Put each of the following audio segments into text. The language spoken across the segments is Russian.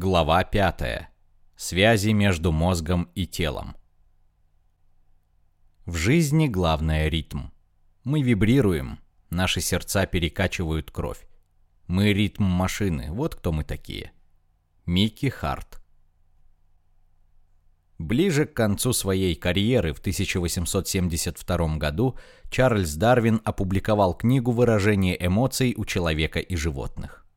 Глава 5. Связи между мозгом и телом. В жизни главное ритм. Мы вибрируем, наши сердца перекачивают кровь. Мы ритм машины, вот кто мы такие. Микки Харт. Ближе к концу своей карьеры в 1872 году Чарльз Дарвин опубликовал книгу «Выражение эмоций у человека и животных».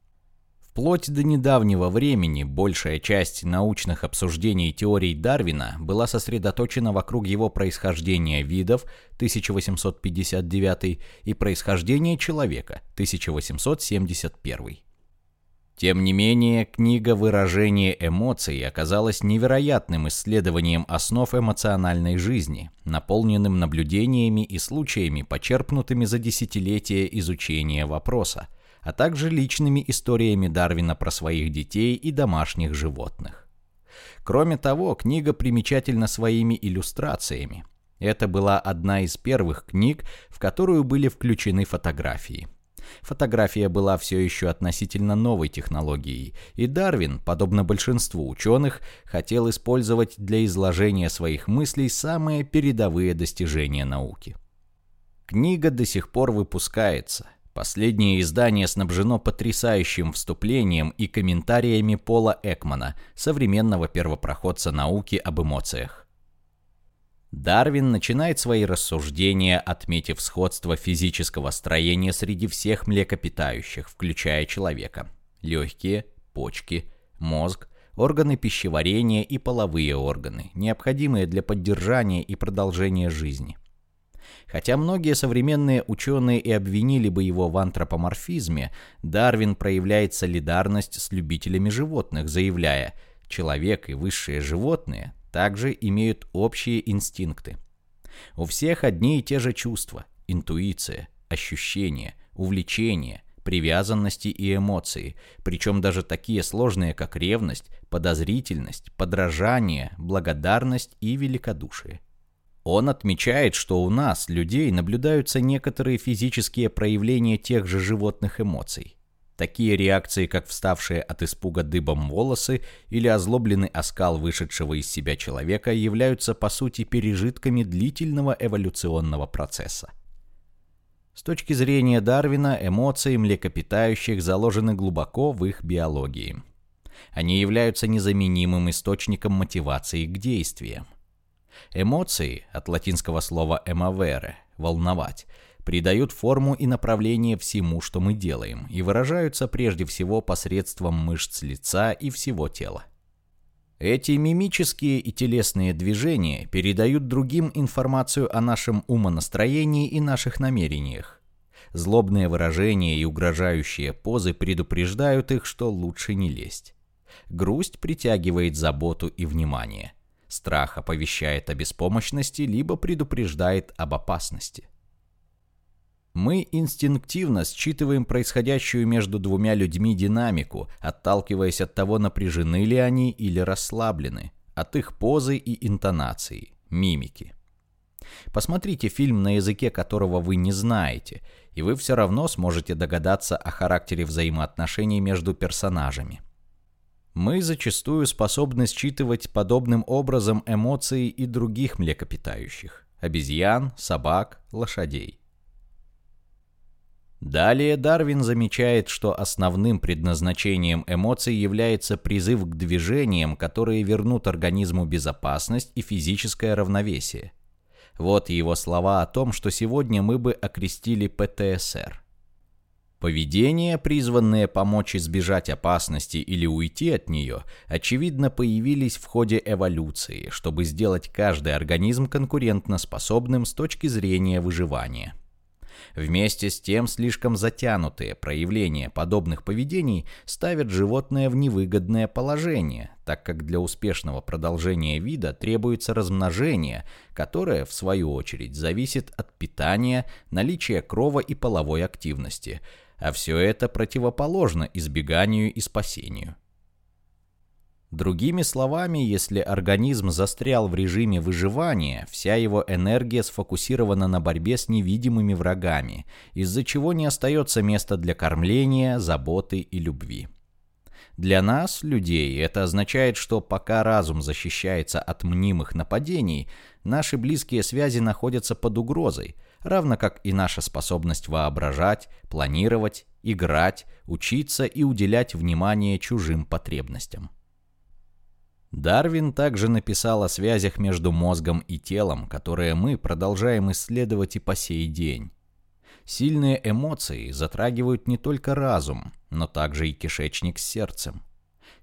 Вплоть до недавнего времени большая часть научных обсуждений теорий Дарвина была сосредоточена вокруг его происхождения видов 1859 и происхождения человека 1871. Тем не менее, книга «Выражение эмоций» оказалась невероятным исследованием основ эмоциональной жизни, наполненным наблюдениями и случаями, почерпнутыми за десятилетия изучения вопроса – а также личными историями Дарвина про своих детей и домашних животных. Кроме того, книга примечательна своими иллюстрациями. Это была одна из первых книг, в которую были включены фотографии. Фотография была все еще относительно новой технологией, и Дарвин, подобно большинству ученых, хотел использовать для изложения своих мыслей самые передовые достижения науки. Книга до сих пор выпускается – Последнее издание снабжено потрясающим вступлением и комментариями Пола Экмана, современного первопроходца науки об эмоциях. Дарвин начинает свои рассуждения, отметив сходство физического строения среди всех млекопитающих, включая человека. Легкие, почки, мозг, органы пищеварения и половые органы, необходимые для поддержания и продолжения жизни. Хотя многие современные ученые и обвинили бы его в антропоморфизме, Дарвин проявляет солидарность с любителями животных, заявляя, человек и высшие животные также имеют общие инстинкты. У всех одни и те же чувства, интуиция, ощущения, увлечения, привязанности и эмоции, причем даже такие сложные, как ревность, подозрительность, подражание, благодарность и великодушие. Он отмечает, что у нас, людей, наблюдаются некоторые физические проявления тех же животных эмоций. Такие реакции, как вставшие от испуга дыбом волосы или озлобленный оскал вышедшего из себя человека, являются по сути пережитками длительного эволюционного процесса. С точки зрения Дарвина, эмоции млекопитающих заложены глубоко в их биологии. Они являются незаменимым источником мотивации к действиям. Эмоции, от латинского слова «эмавере» – «волновать», придают форму и направление всему, что мы делаем, и выражаются прежде всего посредством мышц лица и всего тела. Эти мимические и телесные движения передают другим информацию о нашем умонастроении и наших намерениях. Злобные выражения и угрожающие позы предупреждают их, что лучше не лезть. Грусть притягивает заботу и внимание – Страх оповещает о беспомощности, либо предупреждает об опасности. Мы инстинктивно считываем происходящую между двумя людьми динамику, отталкиваясь от того, напряжены ли они или расслаблены, от их позы и интонации, мимики. Посмотрите фильм, на языке которого вы не знаете, и вы все равно сможете догадаться о характере взаимоотношений между персонажами. Мы зачастую способны считывать подобным образом эмоции и других млекопитающих – обезьян, собак, лошадей. Далее Дарвин замечает, что основным предназначением эмоций является призыв к движениям, которые вернут организму безопасность и физическое равновесие. Вот его слова о том, что сегодня мы бы окрестили ПТСР. Поведения, призванные помочь избежать опасности или уйти от нее, очевидно появились в ходе эволюции, чтобы сделать каждый организм конкурентноспособным с точки зрения выживания. Вместе с тем слишком затянутые проявления подобных поведений ставят животное в невыгодное положение, так как для успешного продолжения вида требуется размножение, которое, в свою очередь, зависит от питания, наличия крова и половой активности – а все это противоположно избеганию и спасению. Другими словами, если организм застрял в режиме выживания, вся его энергия сфокусирована на борьбе с невидимыми врагами, из-за чего не остается места для кормления, заботы и любви. Для нас, людей, это означает, что пока разум защищается от мнимых нападений, наши близкие связи находятся под угрозой, равно как и наша способность воображать, планировать, играть, учиться и уделять внимание чужим потребностям. Дарвин также написал о связях между мозгом и телом, которые мы продолжаем исследовать и по сей день. Сильные эмоции затрагивают не только разум, но также и кишечник с сердцем.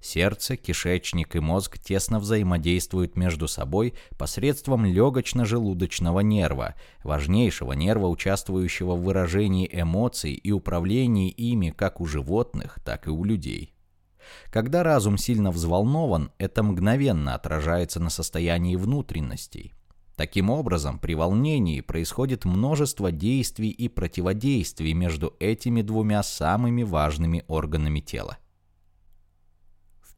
Сердце, кишечник и мозг тесно взаимодействуют между собой посредством легочно-желудочного нерва, важнейшего нерва, участвующего в выражении эмоций и управлении ими как у животных, так и у людей. Когда разум сильно взволнован, это мгновенно отражается на состоянии внутренностей. Таким образом, при волнении происходит множество действий и противодействий между этими двумя самыми важными органами тела.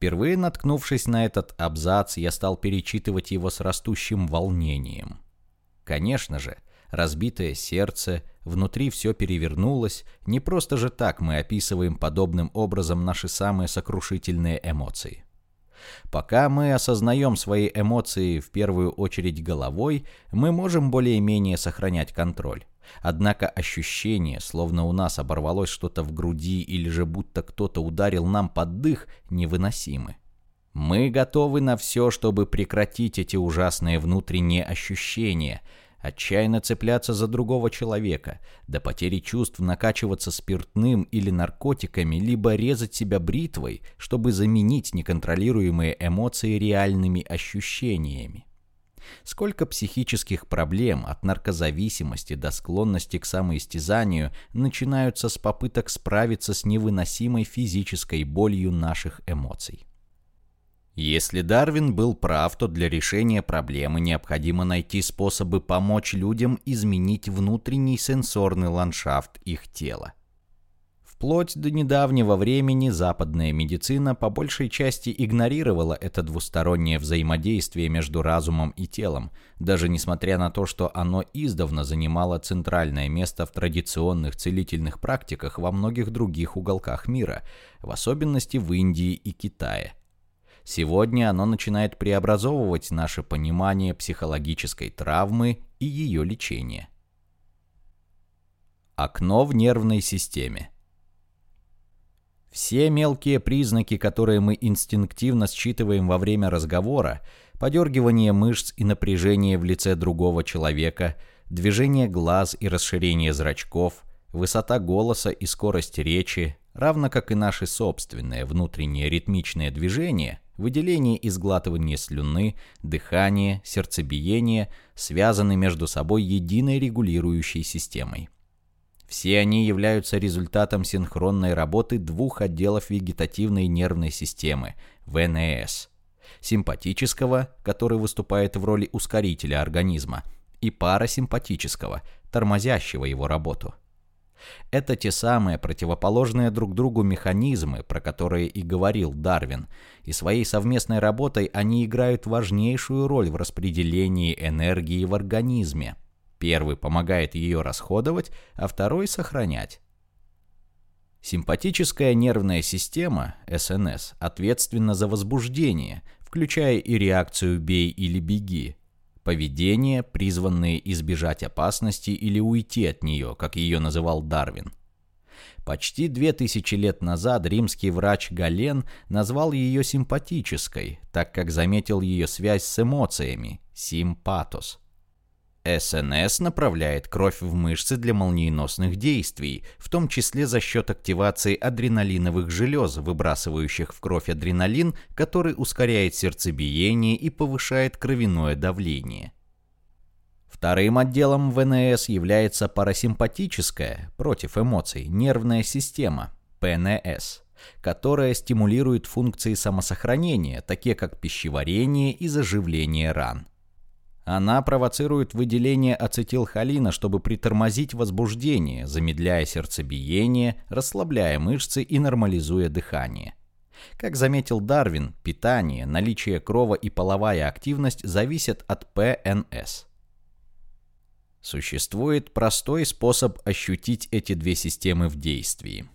Впервые наткнувшись на этот абзац, я стал перечитывать его с растущим волнением. Конечно же, разбитое сердце, внутри все перевернулось, не просто же так мы описываем подобным образом наши самые сокрушительные эмоции. Пока мы осознаем свои эмоции в первую очередь головой, мы можем более-менее сохранять контроль. Однако ощущение, словно у нас оборвалось что-то в груди или же будто кто-то ударил нам под дых, невыносимы. Мы готовы на все, чтобы прекратить эти ужасные внутренние ощущения, отчаянно цепляться за другого человека, до потери чувств накачиваться спиртным или наркотиками, либо резать себя бритвой, чтобы заменить неконтролируемые эмоции реальными ощущениями. Сколько психических проблем от наркозависимости до склонности к самоистязанию начинаются с попыток справиться с невыносимой физической болью наших эмоций. Если Дарвин был прав, то для решения проблемы необходимо найти способы помочь людям изменить внутренний сенсорный ландшафт их тела. Вплоть до недавнего времени западная медицина по большей части игнорировала это двустороннее взаимодействие между разумом и телом, даже несмотря на то, что оно издавна занимало центральное место в традиционных целительных практиках во многих других уголках мира, в особенности в Индии и Китае. Сегодня оно начинает преобразовывать наше понимание психологической травмы и ее лечения. Окно в нервной системе. Все мелкие признаки, которые мы инстинктивно считываем во время разговора, подергивание мышц и напряжение в лице другого человека, движение глаз и расширение зрачков, высота голоса и скорость речи, равно как и наши собственные внутренние ритмичные движения, выделение и сглатывание слюны, дыхание, сердцебиение, связаны между собой единой регулирующей системой. Все они являются результатом синхронной работы двух отделов вегетативной нервной системы – ВНС. Симпатического, который выступает в роли ускорителя организма, и парасимпатического, тормозящего его работу. Это те самые противоположные друг другу механизмы, про которые и говорил Дарвин, и своей совместной работой они играют важнейшую роль в распределении энергии в организме – Первый помогает ее расходовать, а второй сохранять. Симпатическая нервная система, СНС, ответственна за возбуждение, включая и реакцию «бей или беги», поведение, призванные избежать опасности или уйти от нее, как ее называл Дарвин. Почти две тысячи лет назад римский врач Гален назвал ее симпатической, так как заметил ее связь с эмоциями – симпатос. СНС направляет кровь в мышцы для молниеносных действий, в том числе за счет активации адреналиновых желез, выбрасывающих в кровь адреналин, который ускоряет сердцебиение и повышает кровяное давление. Вторым отделом ВНС является парасимпатическая, против эмоций, нервная система, ПНС, которая стимулирует функции самосохранения, такие как пищеварение и заживление ран. Она провоцирует выделение ацетилхолина, чтобы притормозить возбуждение, замедляя сердцебиение, расслабляя мышцы и нормализуя дыхание. Как заметил Дарвин, питание, наличие крова и половая активность зависят от ПНС. Существует простой способ ощутить эти две системы в действии.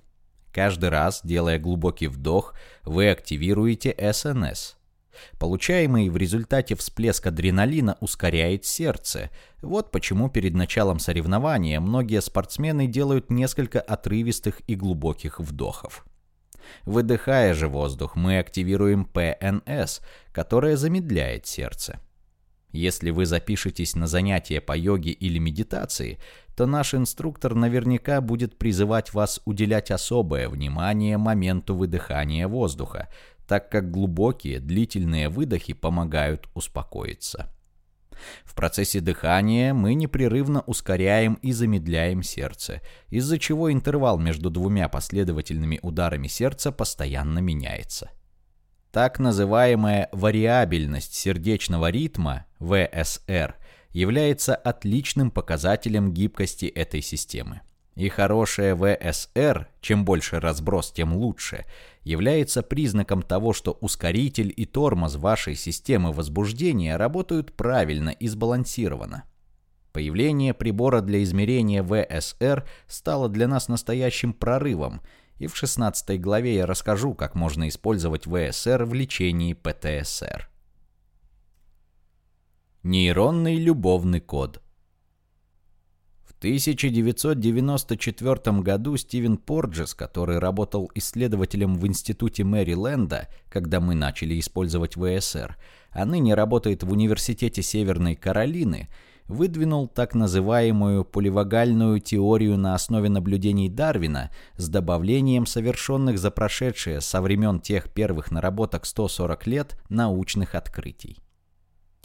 Каждый раз, делая глубокий вдох, вы активируете СНС. Получаемый в результате всплеск адреналина ускоряет сердце. Вот почему перед началом соревнования многие спортсмены делают несколько отрывистых и глубоких вдохов. Выдыхая же воздух, мы активируем ПНС, которое замедляет сердце. Если вы запишетесь на занятия по йоге или медитации, то наш инструктор наверняка будет призывать вас уделять особое внимание моменту выдыхания воздуха, так как глубокие длительные выдохи помогают успокоиться. В процессе дыхания мы непрерывно ускоряем и замедляем сердце, из-за чего интервал между двумя последовательными ударами сердца постоянно меняется. Так называемая вариабельность сердечного ритма, ВСР, является отличным показателем гибкости этой системы. И хорошая ВСР, чем больше разброс, тем лучше, является признаком того, что ускоритель и тормоз вашей системы возбуждения работают правильно и сбалансированно. Появление прибора для измерения ВСР стало для нас настоящим прорывом – и в 16 главе я расскажу, как можно использовать ВСР в лечении ПТСР. Нейронный любовный код 1994 году Стивен Порджес, который работал исследователем в Институте Мэриленда, когда мы начали использовать ВСР, а ныне работает в Университете Северной Каролины, выдвинул так называемую поливагальную теорию на основе наблюдений Дарвина с добавлением совершенных за прошедшие со времен тех первых наработок 140 лет научных открытий.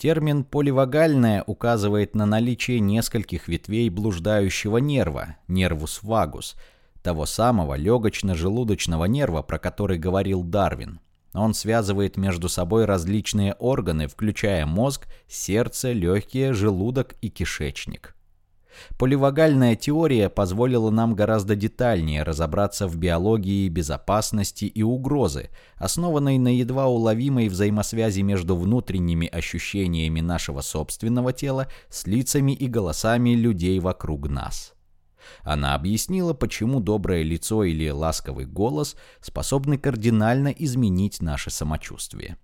Термин «поливагальное» указывает на наличие нескольких ветвей блуждающего нерва, нервус вагус, того самого легочно-желудочного нерва, про который говорил Дарвин – он связывает между собой различные органы, включая мозг, сердце, легкие, желудок и кишечник. Поливагальная теория позволила нам гораздо детальнее разобраться в биологии безопасности и угрозы, основанной на едва уловимой взаимосвязи между внутренними ощущениями нашего собственного тела с лицами и голосами людей вокруг нас. Она объяснила, почему доброе лицо или ласковый голос способны кардинально изменить наше самочувствие.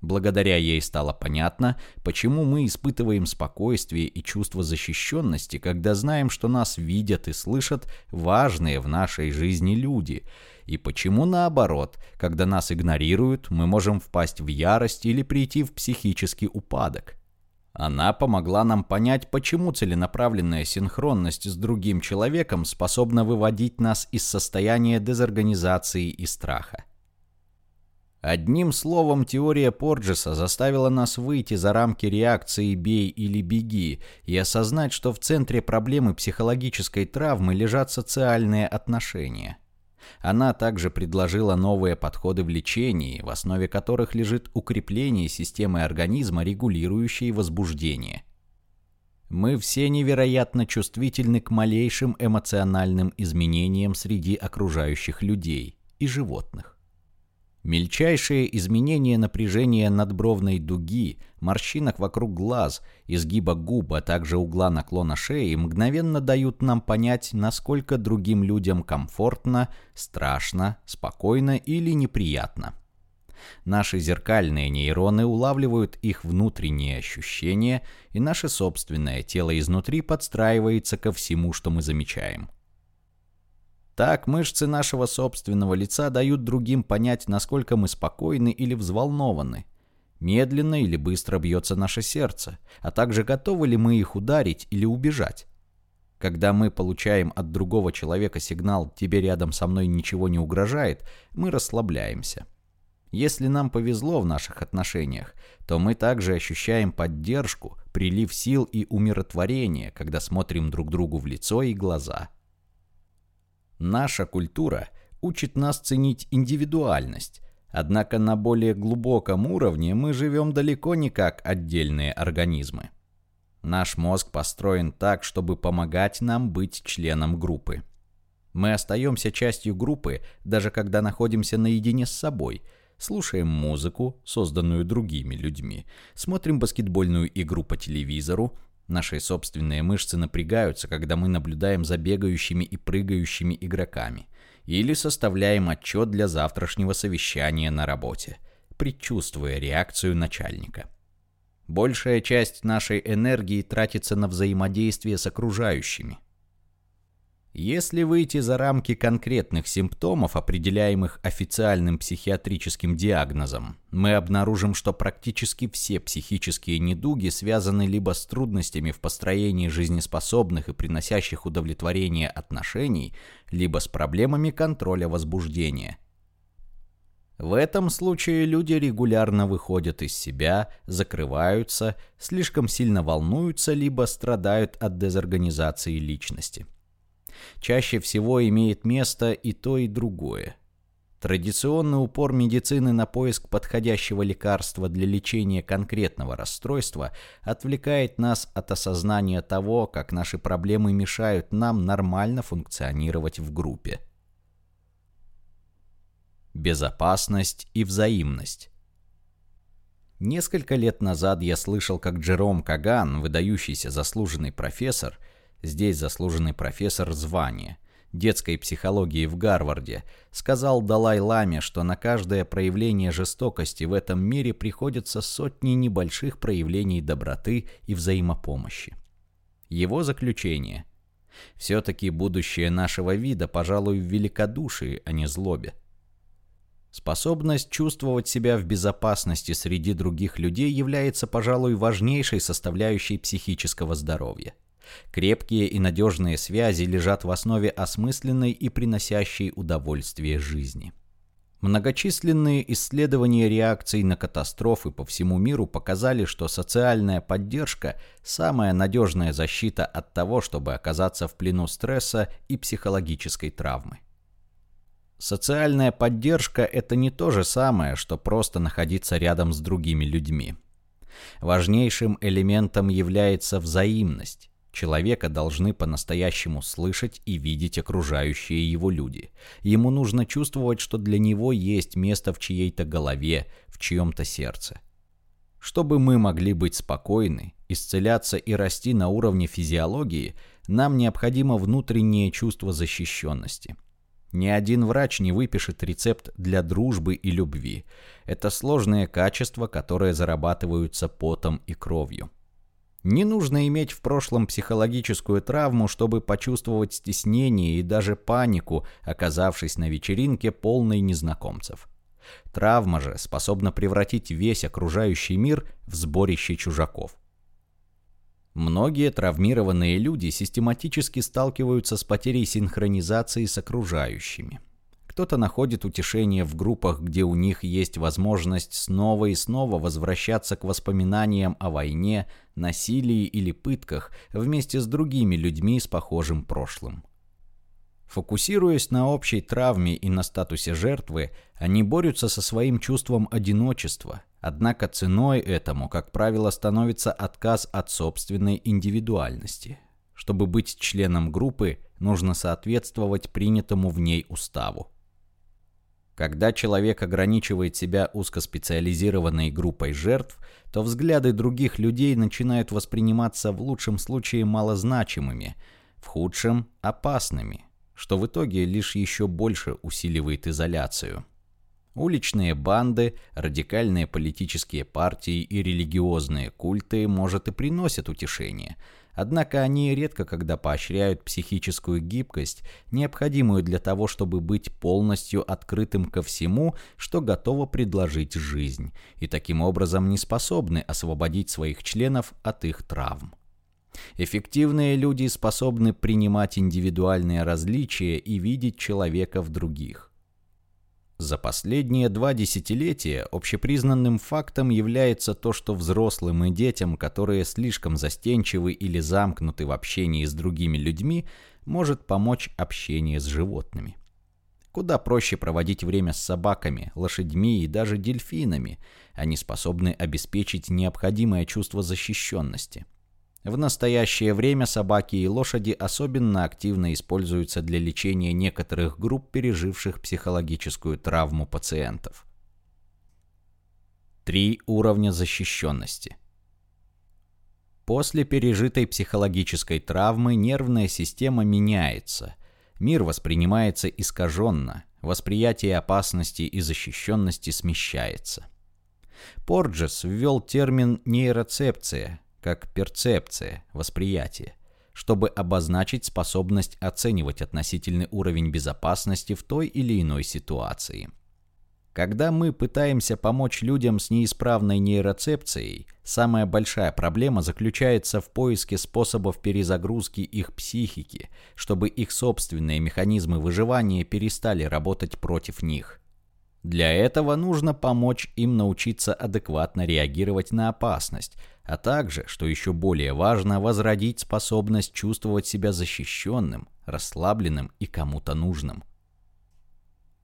Благодаря ей стало понятно, почему мы испытываем спокойствие и чувство защищенности, когда знаем, что нас видят и слышат важные в нашей жизни люди, и почему наоборот, когда нас игнорируют, мы можем впасть в ярость или прийти в психический упадок. Она помогла нам понять, почему целенаправленная синхронность с другим человеком способна выводить нас из состояния дезорганизации и страха. Одним словом, теория Порджеса заставила нас выйти за рамки реакции «бей или беги» и осознать, что в центре проблемы психологической травмы лежат социальные отношения – она также предложила новые подходы в лечении, в основе которых лежит укрепление системы организма, регулирующей возбуждение. Мы все невероятно чувствительны к малейшим эмоциональным изменениям среди окружающих людей и животных. Мельчайшие изменения напряжения надбровной дуги, морщинок вокруг глаз, изгиба губ, а также угла наклона шеи мгновенно дают нам понять, насколько другим людям комфортно, страшно, спокойно или неприятно. Наши зеркальные нейроны улавливают их внутренние ощущения, и наше собственное тело изнутри подстраивается ко всему, что мы замечаем. Так мышцы нашего собственного лица дают другим понять, насколько мы спокойны или взволнованы. Медленно или быстро бьется наше сердце, а также готовы ли мы их ударить или убежать. Когда мы получаем от другого человека сигнал «тебе рядом со мной ничего не угрожает», мы расслабляемся. Если нам повезло в наших отношениях, то мы также ощущаем поддержку, прилив сил и умиротворение, когда смотрим друг другу в лицо и глаза – Наша культура учит нас ценить индивидуальность, однако на более глубоком уровне мы живем далеко не как отдельные организмы. Наш мозг построен так, чтобы помогать нам быть членом группы. Мы остаемся частью группы, даже когда находимся наедине с собой, слушаем музыку, созданную другими людьми, смотрим баскетбольную игру по телевизору, Наши собственные мышцы напрягаются, когда мы наблюдаем за бегающими и прыгающими игроками. Или составляем отчет для завтрашнего совещания на работе, предчувствуя реакцию начальника. Большая часть нашей энергии тратится на взаимодействие с окружающими – если выйти за рамки конкретных симптомов, определяемых официальным психиатрическим диагнозом, мы обнаружим, что практически все психические недуги связаны либо с трудностями в построении жизнеспособных и приносящих удовлетворение отношений, либо с проблемами контроля возбуждения. В этом случае люди регулярно выходят из себя, закрываются, слишком сильно волнуются, либо страдают от дезорганизации личности. Чаще всего имеет место и то, и другое. Традиционный упор медицины на поиск подходящего лекарства для лечения конкретного расстройства отвлекает нас от осознания того, как наши проблемы мешают нам нормально функционировать в группе. Безопасность и взаимность. Несколько лет назад я слышал, как Джером Каган, выдающийся заслуженный профессор, здесь заслуженный профессор звания, детской психологии в Гарварде, сказал Далай-Ламе, что на каждое проявление жестокости в этом мире приходится сотни небольших проявлений доброты и взаимопомощи. Его заключение. Все-таки будущее нашего вида, пожалуй, в великодушии, а не злобе. Способность чувствовать себя в безопасности среди других людей является, пожалуй, важнейшей составляющей психического здоровья. Крепкие и надежные связи лежат в основе осмысленной и приносящей удовольствие жизни. Многочисленные исследования реакций на катастрофы по всему миру показали, что социальная поддержка – самая надежная защита от того, чтобы оказаться в плену стресса и психологической травмы. Социальная поддержка – это не то же самое, что просто находиться рядом с другими людьми. Важнейшим элементом является взаимность. Человека должны по-настоящему слышать и видеть окружающие его люди. Ему нужно чувствовать, что для него есть место в чьей-то голове, в чьем-то сердце. Чтобы мы могли быть спокойны, исцеляться и расти на уровне физиологии, нам необходимо внутреннее чувство защищенности. Ни один врач не выпишет рецепт для дружбы и любви. Это сложные качества, которые зарабатываются потом и кровью. Не нужно иметь в прошлом психологическую травму, чтобы почувствовать стеснение и даже панику, оказавшись на вечеринке полной незнакомцев. Травма же способна превратить весь окружающий мир в сборище чужаков. Многие травмированные люди систематически сталкиваются с потерей синхронизации с окружающими. Кто-то находит утешение в группах, где у них есть возможность снова и снова возвращаться к воспоминаниям о войне, насилии или пытках вместе с другими людьми с похожим прошлым. Фокусируясь на общей травме и на статусе жертвы, они борются со своим чувством одиночества, однако ценой этому, как правило, становится отказ от собственной индивидуальности. Чтобы быть членом группы, нужно соответствовать принятому в ней уставу. Когда человек ограничивает себя узкоспециализированной группой жертв, то взгляды других людей начинают восприниматься в лучшем случае малозначимыми, в худшем – опасными, что в итоге лишь еще больше усиливает изоляцию. Уличные банды, радикальные политические партии и религиозные культы, может, и приносят утешение – Однако они редко когда поощряют психическую гибкость, необходимую для того, чтобы быть полностью открытым ко всему, что готово предложить жизнь, и таким образом не способны освободить своих членов от их травм. Эффективные люди способны принимать индивидуальные различия и видеть человека в других. За последние два десятилетия общепризнанным фактом является то, что взрослым и детям, которые слишком застенчивы или замкнуты в общении с другими людьми, может помочь общение с животными. Куда проще проводить время с собаками, лошадьми и даже дельфинами. Они способны обеспечить необходимое чувство защищенности – в настоящее время собаки и лошади особенно активно используются для лечения некоторых групп, переживших психологическую травму пациентов. Три уровня защищенности. После пережитой психологической травмы нервная система меняется. Мир воспринимается искаженно, восприятие опасности и защищенности смещается. Порджес ввел термин нейроцепция, как перцепция, восприятие, чтобы обозначить способность оценивать относительный уровень безопасности в той или иной ситуации – когда мы пытаемся помочь людям с неисправной нейроцепцией, самая большая проблема заключается в поиске способов перезагрузки их психики, чтобы их собственные механизмы выживания перестали работать против них. Для этого нужно помочь им научиться адекватно реагировать на опасность, а также, что еще более важно, возродить способность чувствовать себя защищенным, расслабленным и кому-то нужным.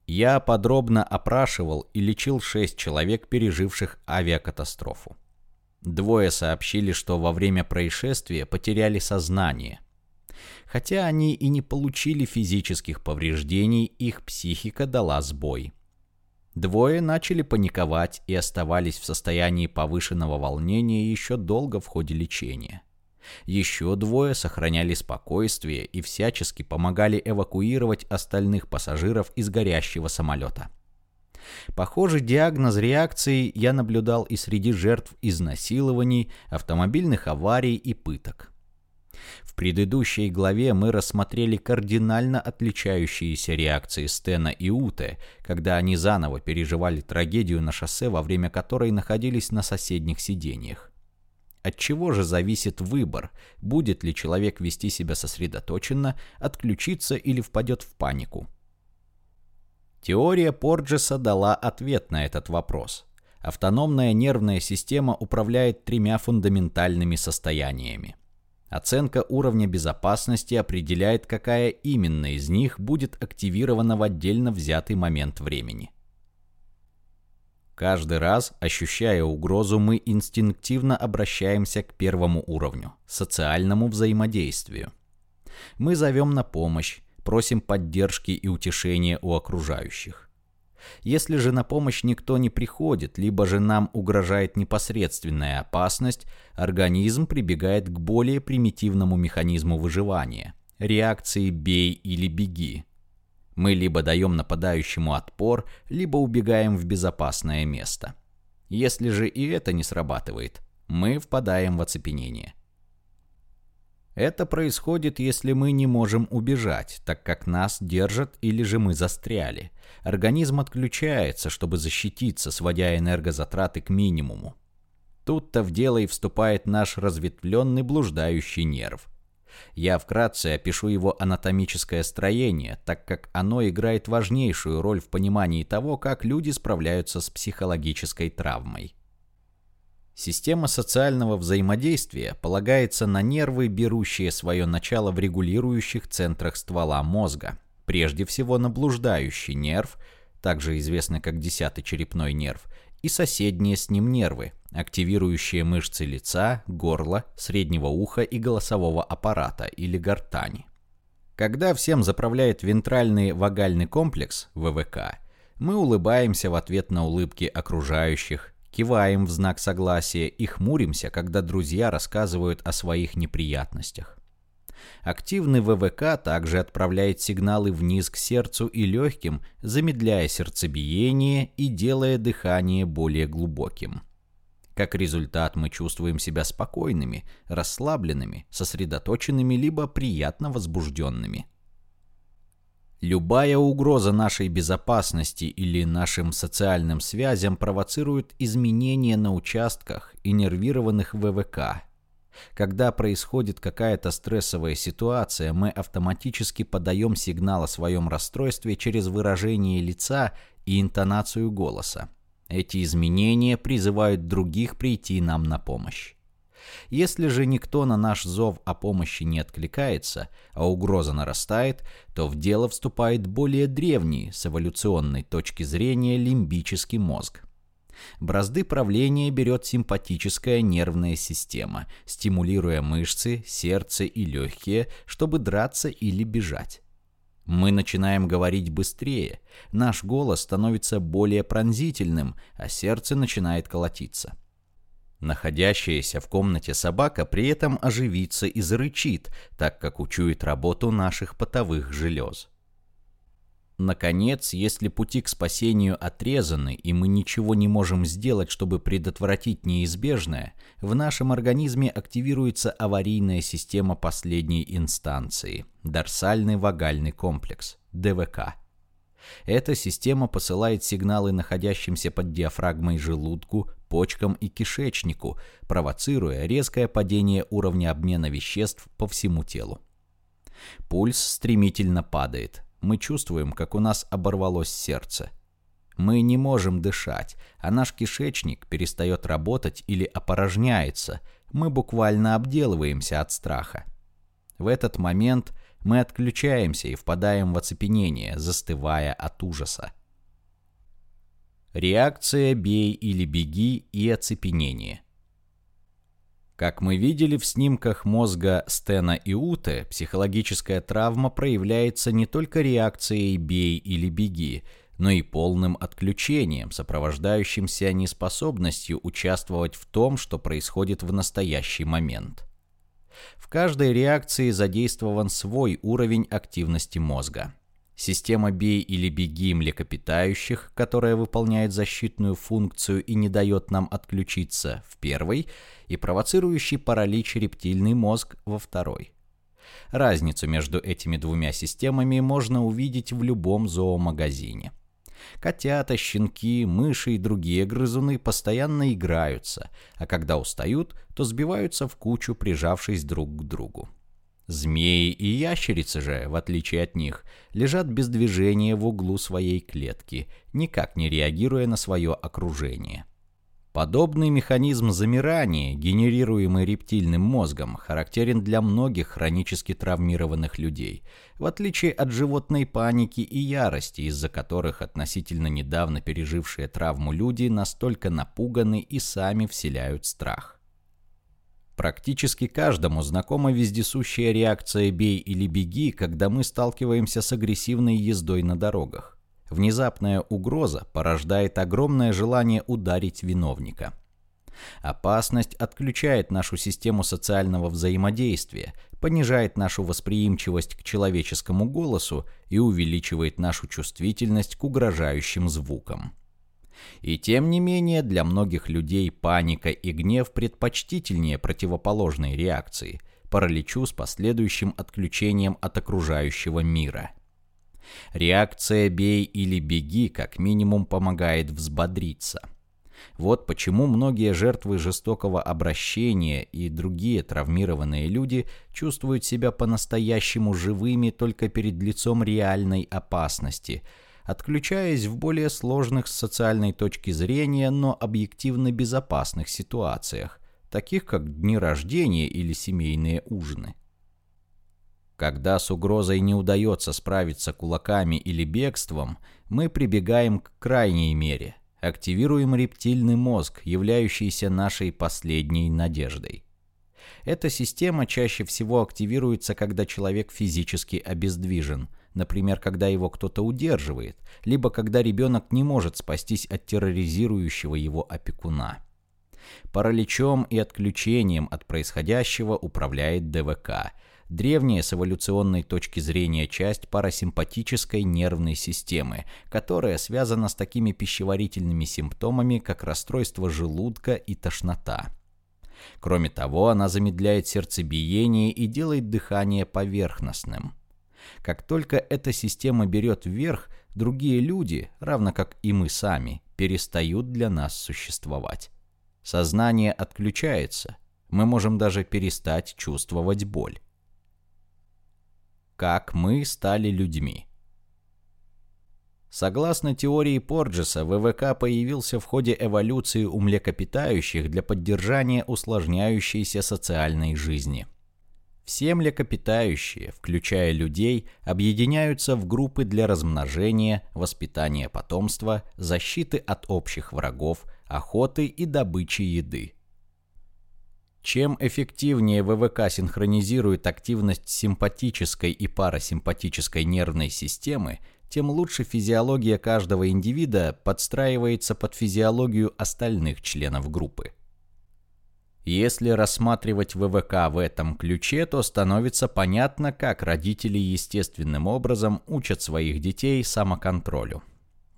Я подробно опрашивал и лечил шесть человек, переживших авиакатастрофу. Двое сообщили, что во время происшествия потеряли сознание. Хотя они и не получили физических повреждений, их психика дала сбой. Двое начали паниковать и оставались в состоянии повышенного волнения еще долго в ходе лечения. Еще двое сохраняли спокойствие и всячески помогали эвакуировать остальных пассажиров из горящего самолета. Похожий диагноз реакции я наблюдал и среди жертв изнасилований, автомобильных аварий и пыток. Предыдущей главе мы рассмотрели кардинально отличающиеся реакции Стена и Уте, когда они заново переживали трагедию на шоссе, во время которой находились на соседних сиденьях. От чего же зависит выбор, будет ли человек вести себя сосредоточенно, отключиться или впадет в панику? Теория Порджеса дала ответ на этот вопрос. Автономная нервная система управляет тремя фундаментальными состояниями. Оценка уровня безопасности определяет, какая именно из них будет активирована в отдельно взятый момент времени. Каждый раз, ощущая угрозу, мы инстинктивно обращаемся к первому уровню – социальному взаимодействию. Мы зовем на помощь, просим поддержки и утешения у окружающих. Если же на помощь никто не приходит, либо же нам угрожает непосредственная опасность, организм прибегает к более примитивному механизму выживания – реакции «бей или беги», мы либо даем нападающему отпор, либо убегаем в безопасное место. Если же и это не срабатывает, мы впадаем в оцепенение. Это происходит, если мы не можем убежать, так как нас держат или же мы застряли. Организм отключается, чтобы защититься, сводя энергозатраты к минимуму. Тут-то в дело и вступает наш разветвленный блуждающий нерв – я вкратце опишу его анатомическое строение, так как оно играет важнейшую роль в понимании того, как люди справляются с психологической травмой. Система социального взаимодействия полагается на нервы, берущие свое начало в регулирующих центрах ствола мозга, прежде всего на блуждающий нерв, также известный как десятый черепной нерв, и соседние с ним нервы, активирующие мышцы лица, горла, среднего уха и голосового аппарата или гортани. Когда всем заправляет вентральный вагальный комплекс, ВВК, мы улыбаемся в ответ на улыбки окружающих, киваем в знак согласия и хмуримся, когда друзья рассказывают о своих неприятностях. Активный ВВК также отправляет сигналы вниз к сердцу и легким, замедляя сердцебиение и делая дыхание более глубоким. Как результат мы чувствуем себя спокойными, расслабленными, сосредоточенными либо приятно возбужденными. Любая угроза нашей безопасности или нашим социальным связям провоцирует изменения на участках иннервированных ВВК, когда происходит какая-то стрессовая ситуация, мы автоматически подаем сигнал о своем расстройстве через выражение лица и интонацию голоса. Эти изменения призывают других прийти нам на помощь. Если же никто на наш зов о помощи не откликается, а угроза нарастает, то в дело вступает более древний с эволюционной точки зрения лимбический мозг. Бразды правления берет симпатическая нервная система, стимулируя мышцы, сердце и легкие, чтобы драться или бежать. Мы начинаем говорить быстрее, наш голос становится более пронзительным, а сердце начинает колотиться. Находящаяся в комнате собака при этом оживится и зарычит, так как учует работу наших потовых желез. Наконец, если пути к спасению отрезаны, и мы ничего не можем сделать, чтобы предотвратить неизбежное, в нашем организме активируется аварийная система последней инстанции – дорсальный вагальный комплекс – ДВК. Эта система посылает сигналы находящимся под диафрагмой желудку, почкам и кишечнику, провоцируя резкое падение уровня обмена веществ по всему телу. Пульс стремительно падает, мы чувствуем, как у нас оборвалось сердце. Мы не можем дышать, а наш кишечник перестает работать или опорожняется. Мы буквально обделываемся от страха. В этот момент мы отключаемся и впадаем в оцепенение, застывая от ужаса. Реакция «бей или беги» и оцепенение. Как мы видели в снимках мозга Стена и Уте, психологическая травма проявляется не только реакцией «бей или беги», но и полным отключением, сопровождающимся неспособностью участвовать в том, что происходит в настоящий момент. В каждой реакции задействован свой уровень активности мозга. Система «бей или беги» млекопитающих, которая выполняет защитную функцию и не дает нам отключиться, в первой, и провоцирующий паралич рептильный мозг во второй. Разницу между этими двумя системами можно увидеть в любом зоомагазине. Котята, щенки, мыши и другие грызуны постоянно играются, а когда устают, то сбиваются в кучу, прижавшись друг к другу. Змеи и ящерицы же, в отличие от них, лежат без движения в углу своей клетки, никак не реагируя на свое окружение. Подобный механизм замирания, генерируемый рептильным мозгом, характерен для многих хронически травмированных людей, в отличие от животной паники и ярости, из-за которых относительно недавно пережившие травму люди настолько напуганы и сами вселяют страх. Практически каждому знакома вездесущая реакция «бей или беги», когда мы сталкиваемся с агрессивной ездой на дорогах. Внезапная угроза порождает огромное желание ударить виновника. Опасность отключает нашу систему социального взаимодействия, понижает нашу восприимчивость к человеческому голосу и увеличивает нашу чувствительность к угрожающим звукам. И тем не менее, для многих людей паника и гнев предпочтительнее противоположной реакции – параличу с последующим отключением от окружающего мира. Реакция «бей или беги» как минимум помогает взбодриться. Вот почему многие жертвы жестокого обращения и другие травмированные люди чувствуют себя по-настоящему живыми только перед лицом реальной опасности – отключаясь в более сложных с социальной точки зрения, но объективно безопасных ситуациях, таких как дни рождения или семейные ужины. Когда с угрозой не удается справиться кулаками или бегством, мы прибегаем к крайней мере, активируем рептильный мозг, являющийся нашей последней надеждой. Эта система чаще всего активируется, когда человек физически обездвижен, например, когда его кто-то удерживает, либо когда ребенок не может спастись от терроризирующего его опекуна. Параличом и отключением от происходящего управляет ДВК, древняя с эволюционной точки зрения часть парасимпатической нервной системы, которая связана с такими пищеварительными симптомами, как расстройство желудка и тошнота. Кроме того, она замедляет сердцебиение и делает дыхание поверхностным. Как только эта система берет вверх, другие люди, равно как и мы сами, перестают для нас существовать. Сознание отключается, мы можем даже перестать чувствовать боль. Как мы стали людьми. Согласно теории Порджеса, ВВК появился в ходе эволюции у млекопитающих для поддержания усложняющейся социальной жизни – все млекопитающие, включая людей, объединяются в группы для размножения, воспитания потомства, защиты от общих врагов, охоты и добычи еды. Чем эффективнее ВВК синхронизирует активность симпатической и парасимпатической нервной системы, тем лучше физиология каждого индивида подстраивается под физиологию остальных членов группы. Если рассматривать ВВК в этом ключе, то становится понятно, как родители естественным образом учат своих детей самоконтролю.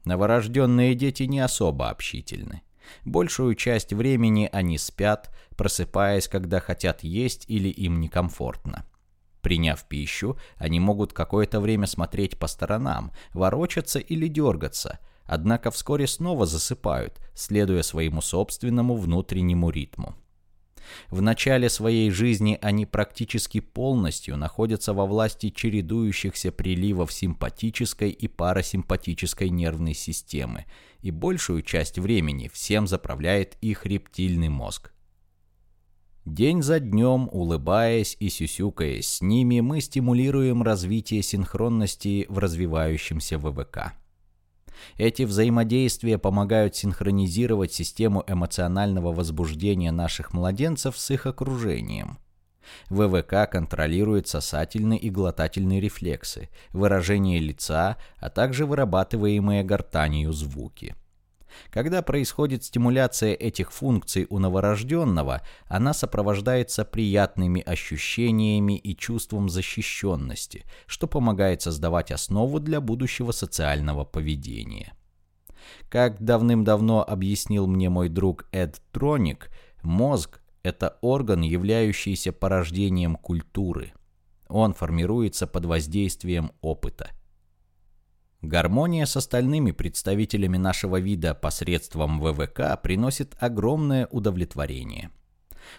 Новорожденные дети не особо общительны. Большую часть времени они спят, просыпаясь, когда хотят есть или им некомфортно. Приняв пищу, они могут какое-то время смотреть по сторонам, ворочаться или дергаться, однако вскоре снова засыпают, следуя своему собственному внутреннему ритму. В начале своей жизни они практически полностью находятся во власти чередующихся приливов симпатической и парасимпатической нервной системы, и большую часть времени всем заправляет их рептильный мозг. День за днем, улыбаясь и сюсюкаясь с ними, мы стимулируем развитие синхронности в развивающемся ВВК. Эти взаимодействия помогают синхронизировать систему эмоционального возбуждения наших младенцев с их окружением. ВВК контролирует сосательные и глотательные рефлексы, выражение лица, а также вырабатываемые гортанью звуки. Когда происходит стимуляция этих функций у новорожденного, она сопровождается приятными ощущениями и чувством защищенности, что помогает создавать основу для будущего социального поведения. Как давным-давно объяснил мне мой друг Эд Троник, мозг – это орган, являющийся порождением культуры. Он формируется под воздействием опыта – Гармония с остальными представителями нашего вида посредством ВВК приносит огромное удовлетворение.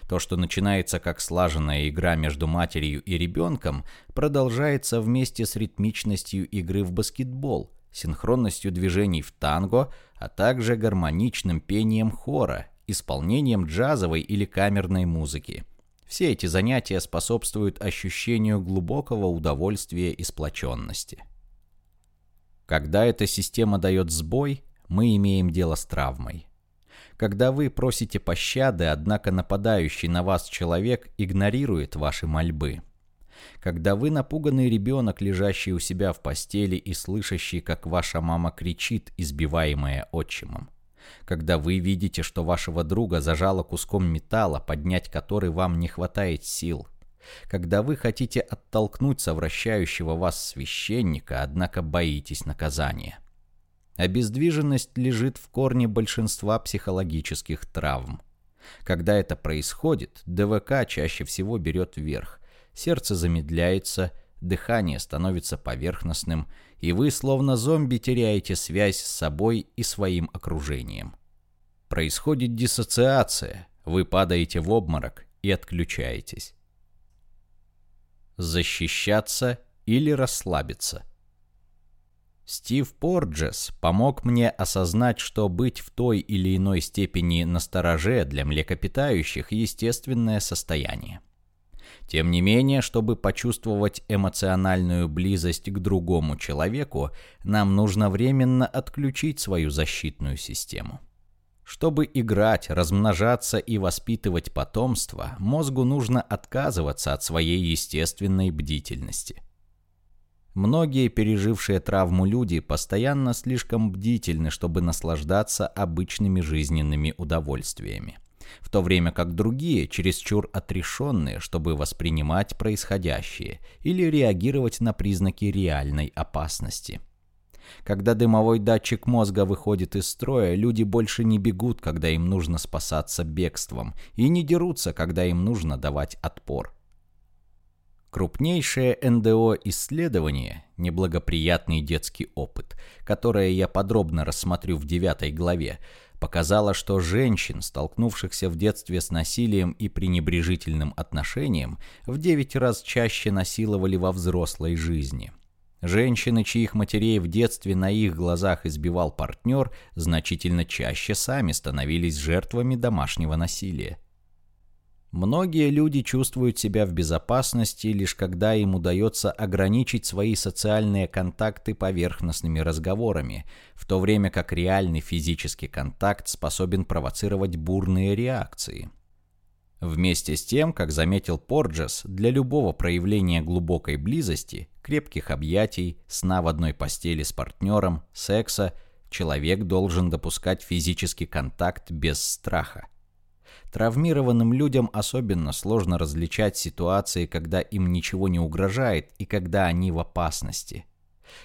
То, что начинается как слаженная игра между матерью и ребенком, продолжается вместе с ритмичностью игры в баскетбол, синхронностью движений в танго, а также гармоничным пением хора, исполнением джазовой или камерной музыки. Все эти занятия способствуют ощущению глубокого удовольствия и сплоченности. Когда эта система дает сбой, мы имеем дело с травмой. Когда вы просите пощады, однако нападающий на вас человек игнорирует ваши мольбы. Когда вы напуганный ребенок, лежащий у себя в постели и слышащий, как ваша мама кричит, избиваемая отчимом. Когда вы видите, что вашего друга зажало куском металла, поднять который вам не хватает сил – когда вы хотите оттолкнуть совращающего вас священника, однако боитесь наказания. Обездвиженность лежит в корне большинства психологических травм. Когда это происходит, ДВК чаще всего берет вверх, сердце замедляется, дыхание становится поверхностным, и вы словно зомби теряете связь с собой и своим окружением. Происходит диссоциация, вы падаете в обморок и отключаетесь защищаться или расслабиться. Стив Порджес помог мне осознать, что быть в той или иной степени настороже для млекопитающих – естественное состояние. Тем не менее, чтобы почувствовать эмоциональную близость к другому человеку, нам нужно временно отключить свою защитную систему. Чтобы играть, размножаться и воспитывать потомство, мозгу нужно отказываться от своей естественной бдительности. Многие пережившие травму люди постоянно слишком бдительны, чтобы наслаждаться обычными жизненными удовольствиями, в то время как другие чересчур отрешенные, чтобы воспринимать происходящее или реагировать на признаки реальной опасности – когда дымовой датчик мозга выходит из строя, люди больше не бегут, когда им нужно спасаться бегством, и не дерутся, когда им нужно давать отпор. Крупнейшее НДО-исследование, неблагоприятный детский опыт, которое я подробно рассмотрю в девятой главе, показало, что женщин, столкнувшихся в детстве с насилием и пренебрежительным отношением, в девять раз чаще насиловали во взрослой жизни – Женщины, чьих матерей в детстве на их глазах избивал партнер, значительно чаще сами становились жертвами домашнего насилия. Многие люди чувствуют себя в безопасности лишь когда им удается ограничить свои социальные контакты поверхностными разговорами, в то время как реальный физический контакт способен провоцировать бурные реакции. Вместе с тем, как заметил Порджес, для любого проявления глубокой близости, крепких объятий, сна в одной постели с партнером, секса, человек должен допускать физический контакт без страха. Травмированным людям особенно сложно различать ситуации, когда им ничего не угрожает и когда они в опасности.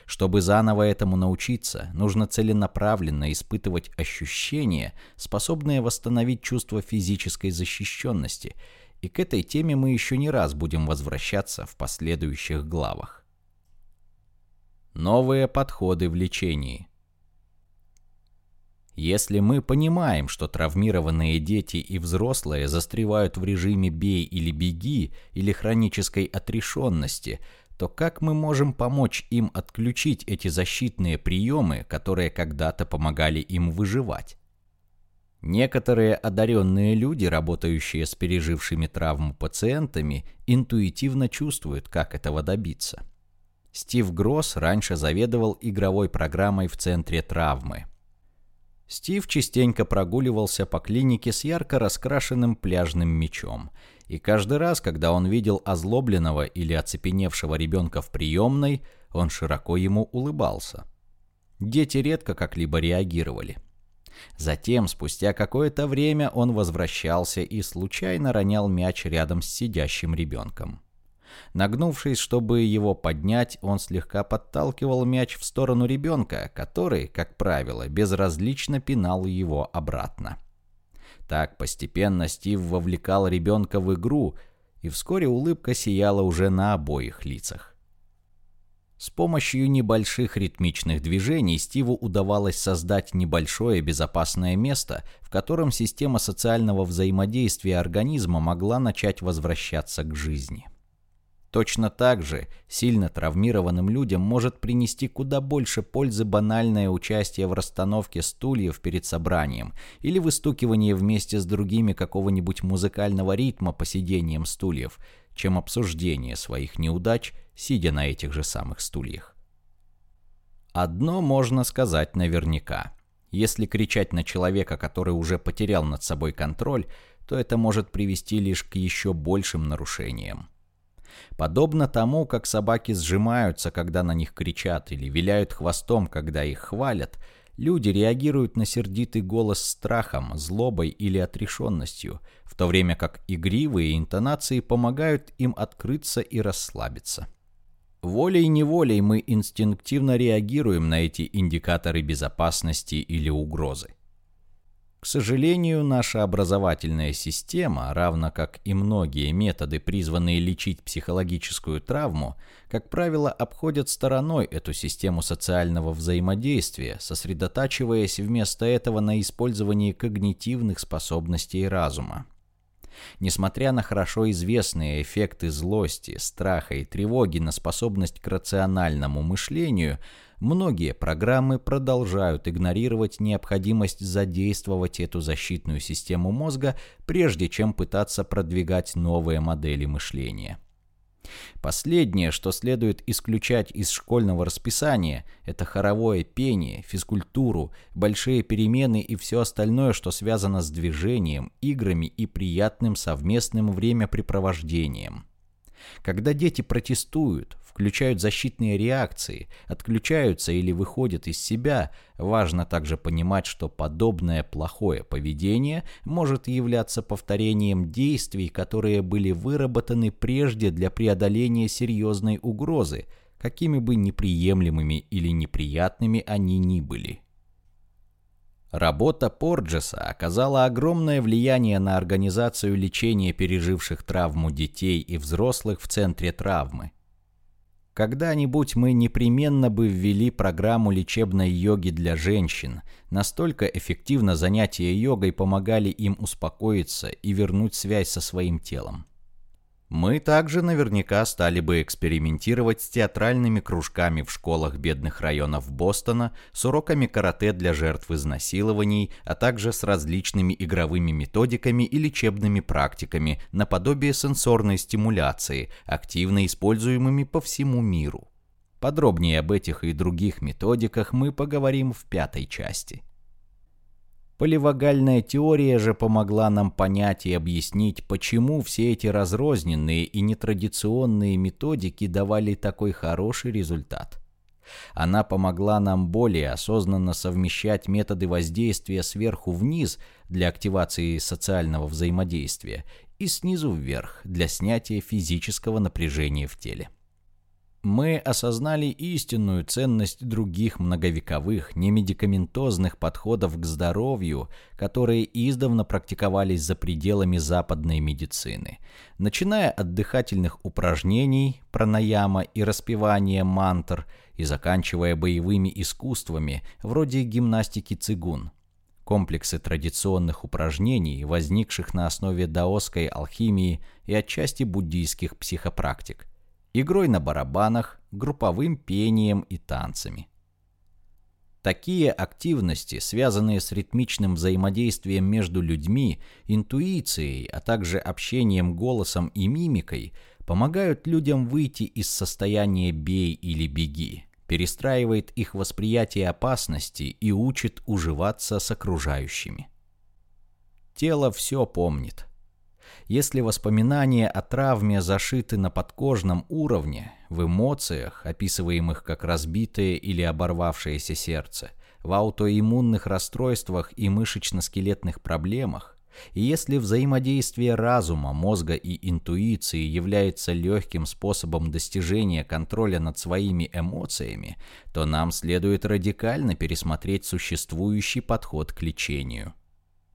Чтобы заново этому научиться, нужно целенаправленно испытывать ощущения, способные восстановить чувство физической защищенности, и к этой теме мы еще не раз будем возвращаться в последующих главах. Новые подходы в лечении – если мы понимаем, что травмированные дети и взрослые застревают в режиме «бей или беги» или хронической отрешенности, то как мы можем помочь им отключить эти защитные приемы, которые когда-то помогали им выживать? Некоторые одаренные люди, работающие с пережившими травму пациентами, интуитивно чувствуют, как этого добиться. Стив Гросс раньше заведовал игровой программой в центре травмы – Стив частенько прогуливался по клинике с ярко раскрашенным пляжным мечом. И каждый раз, когда он видел озлобленного или оцепеневшего ребенка в приемной, он широко ему улыбался. Дети редко как-либо реагировали. Затем, спустя какое-то время, он возвращался и случайно ронял мяч рядом с сидящим ребенком. Нагнувшись, чтобы его поднять, он слегка подталкивал мяч в сторону ребенка, который, как правило, безразлично пинал его обратно. Так постепенно Стив вовлекал ребенка в игру, и вскоре улыбка сияла уже на обоих лицах. С помощью небольших ритмичных движений Стиву удавалось создать небольшое безопасное место, в котором система социального взаимодействия организма могла начать возвращаться к жизни. Точно так же сильно травмированным людям может принести куда больше пользы банальное участие в расстановке стульев перед собранием или выстукивание вместе с другими какого-нибудь музыкального ритма по сидениям стульев, чем обсуждение своих неудач, сидя на этих же самых стульях. Одно можно сказать наверняка. Если кричать на человека, который уже потерял над собой контроль, то это может привести лишь к еще большим нарушениям. Подобно тому, как собаки сжимаются, когда на них кричат, или виляют хвостом, когда их хвалят, люди реагируют на сердитый голос страхом, злобой или отрешенностью, в то время как игривые интонации помогают им открыться и расслабиться. Волей-неволей мы инстинктивно реагируем на эти индикаторы безопасности или угрозы. К сожалению, наша образовательная система, равно как и многие методы, призванные лечить психологическую травму, как правило, обходят стороной эту систему социального взаимодействия, сосредотачиваясь вместо этого на использовании когнитивных способностей разума. Несмотря на хорошо известные эффекты злости, страха и тревоги на способность к рациональному мышлению, многие программы продолжают игнорировать необходимость задействовать эту защитную систему мозга, прежде чем пытаться продвигать новые модели мышления. Последнее, что следует исключать из школьного расписания, это хоровое пение, физкультуру, большие перемены и все остальное, что связано с движением, играми и приятным совместным времяпрепровождением. Когда дети протестуют, включают защитные реакции, отключаются или выходят из себя, важно также понимать, что подобное плохое поведение может являться повторением действий, которые были выработаны прежде для преодоления серьезной угрозы, какими бы неприемлемыми или неприятными они ни были. Работа Порджеса оказала огромное влияние на организацию лечения переживших травму детей и взрослых в центре травмы. Когда-нибудь мы непременно бы ввели программу лечебной йоги для женщин. Настолько эффективно занятия йогой помогали им успокоиться и вернуть связь со своим телом. Мы также наверняка стали бы экспериментировать с театральными кружками в школах бедных районов Бостона, с уроками карате для жертв изнасилований, а также с различными игровыми методиками и лечебными практиками наподобие сенсорной стимуляции, активно используемыми по всему миру. Подробнее об этих и других методиках мы поговорим в пятой части. Поливагальная теория же помогла нам понять и объяснить, почему все эти разрозненные и нетрадиционные методики давали такой хороший результат. Она помогла нам более осознанно совмещать методы воздействия сверху вниз для активации социального взаимодействия и снизу вверх для снятия физического напряжения в теле мы осознали истинную ценность других многовековых немедикаментозных подходов к здоровью, которые издавна практиковались за пределами западной медицины, начиная от дыхательных упражнений, пранаяма и распевания мантр и заканчивая боевыми искусствами, вроде гимнастики цигун. Комплексы традиционных упражнений, возникших на основе даосской алхимии и отчасти буддийских психопрактик – игрой на барабанах, групповым пением и танцами. Такие активности, связанные с ритмичным взаимодействием между людьми, интуицией, а также общением голосом и мимикой, помогают людям выйти из состояния «бей» или «беги», перестраивает их восприятие опасности и учит уживаться с окружающими. Тело все помнит, если воспоминания о травме зашиты на подкожном уровне, в эмоциях, описываемых как разбитое или оборвавшееся сердце, в аутоиммунных расстройствах и мышечно-скелетных проблемах, и если взаимодействие разума, мозга и интуиции является легким способом достижения контроля над своими эмоциями, то нам следует радикально пересмотреть существующий подход к лечению –